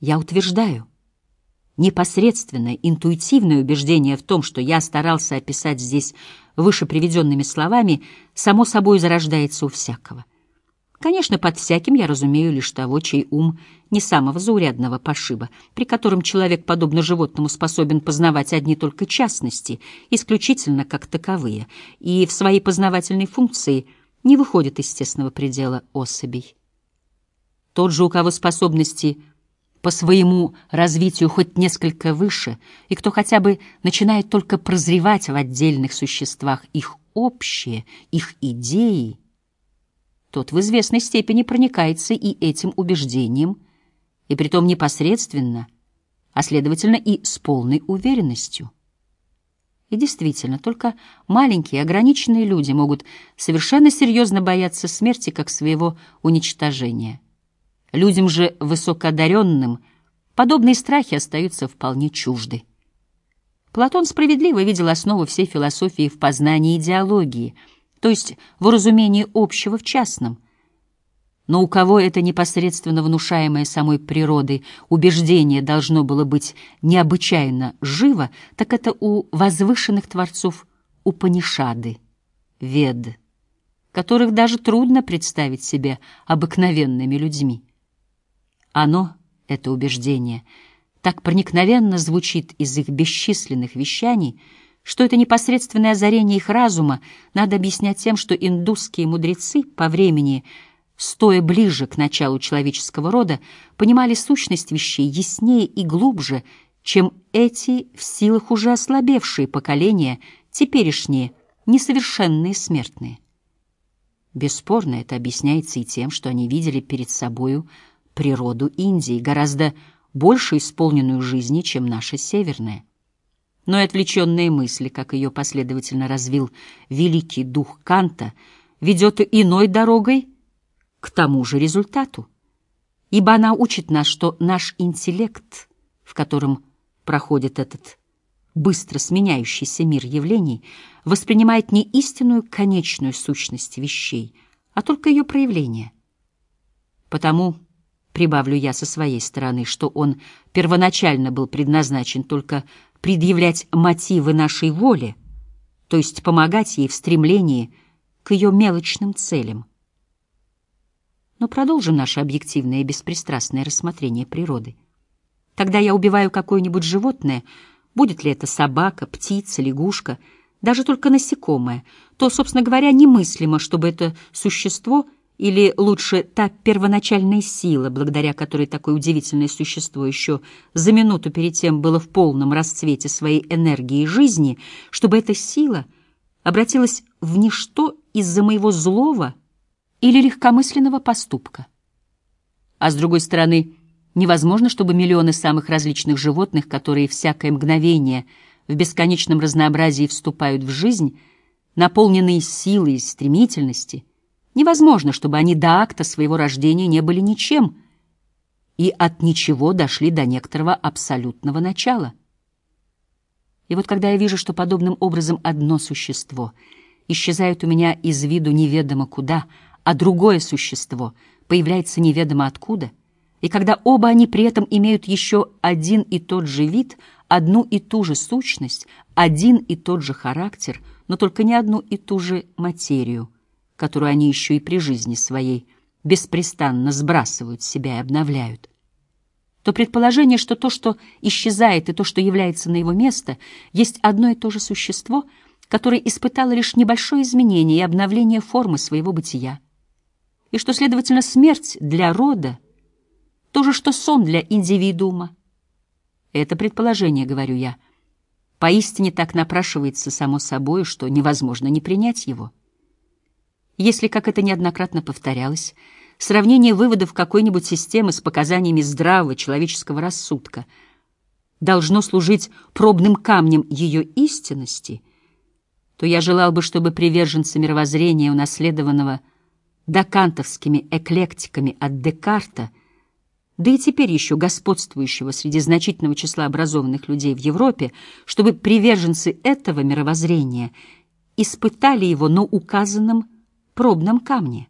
Я утверждаю, непосредственное, интуитивное убеждение в том, что я старался описать здесь выше приведенными словами, само собой зарождается у всякого. Конечно, под всяким я разумею лишь того, чей ум не самого заурядного пошиба, при котором человек, подобно животному, способен познавать одни только частности, исключительно как таковые, и в своей познавательной функции не выходит из тесного предела особей. Тот же, у кого способности по своему развитию хоть несколько выше, и кто хотя бы начинает только прозревать в отдельных существах их общие, их идеи, тот в известной степени проникается и этим убеждением, и притом непосредственно, а следовательно и с полной уверенностью. И действительно, только маленькие, ограниченные люди могут совершенно серьезно бояться смерти как своего уничтожения. Людям же высокоодаренным подобные страхи остаются вполне чужды. Платон справедливо видел основу всей философии в познании идеологии — то есть в уразумении общего в частном. Но у кого это непосредственно внушаемое самой природой убеждение должно было быть необычайно живо, так это у возвышенных творцов Упанишады, Вед, которых даже трудно представить себе обыкновенными людьми. Оно, это убеждение, так проникновенно звучит из их бесчисленных вещаний — что это непосредственное озарение их разума надо объяснять тем, что индусские мудрецы по времени, стоя ближе к началу человеческого рода, понимали сущность вещей яснее и глубже, чем эти в силах уже ослабевшие поколения, теперешние, несовершенные смертные. Бесспорно, это объясняется и тем, что они видели перед собою природу Индии, гораздо больше исполненную жизни, чем наша северная но и отвлеченные мысли, как ее последовательно развил великий дух Канта, ведет иной дорогой к тому же результату. Ибо она учит нас, что наш интеллект, в котором проходит этот быстро сменяющийся мир явлений, воспринимает не истинную конечную сущность вещей, а только ее проявление. Потому прибавлю я со своей стороны, что он первоначально был предназначен только предъявлять мотивы нашей воли, то есть помогать ей в стремлении к ее мелочным целям. Но продолжим наше объективное и беспристрастное рассмотрение природы. Когда я убиваю какое-нибудь животное, будет ли это собака, птица, лягушка, даже только насекомое, то, собственно говоря, немыслимо, чтобы это существо — или лучше та первоначальная сила, благодаря которой такое удивительное существо еще за минуту перед тем было в полном расцвете своей энергии и жизни, чтобы эта сила обратилась в ничто из-за моего злого или легкомысленного поступка. А с другой стороны, невозможно, чтобы миллионы самых различных животных, которые всякое мгновение в бесконечном разнообразии вступают в жизнь, наполненные силой и стремительности, Невозможно, чтобы они до акта своего рождения не были ничем и от ничего дошли до некоторого абсолютного начала. И вот когда я вижу, что подобным образом одно существо исчезает у меня из виду неведомо куда, а другое существо появляется неведомо откуда, и когда оба они при этом имеют еще один и тот же вид, одну и ту же сущность, один и тот же характер, но только не одну и ту же материю — которую они еще и при жизни своей беспрестанно сбрасывают себя и обновляют, то предположение, что то, что исчезает, и то, что является на его место, есть одно и то же существо, которое испытало лишь небольшое изменение и обновление формы своего бытия, и что, следовательно, смерть для рода — то же, что сон для индивидуума. Это предположение, говорю я, поистине так напрашивается само собой, что невозможно не принять его. Если, как это неоднократно повторялось, сравнение выводов какой-нибудь системы с показаниями здравого человеческого рассудка должно служить пробным камнем ее истинности, то я желал бы, чтобы приверженцы мировоззрения, унаследованного докантовскими эклектиками от Декарта, да и теперь еще господствующего среди значительного числа образованных людей в Европе, чтобы приверженцы этого мировоззрения испытали его на указанном пробном камне.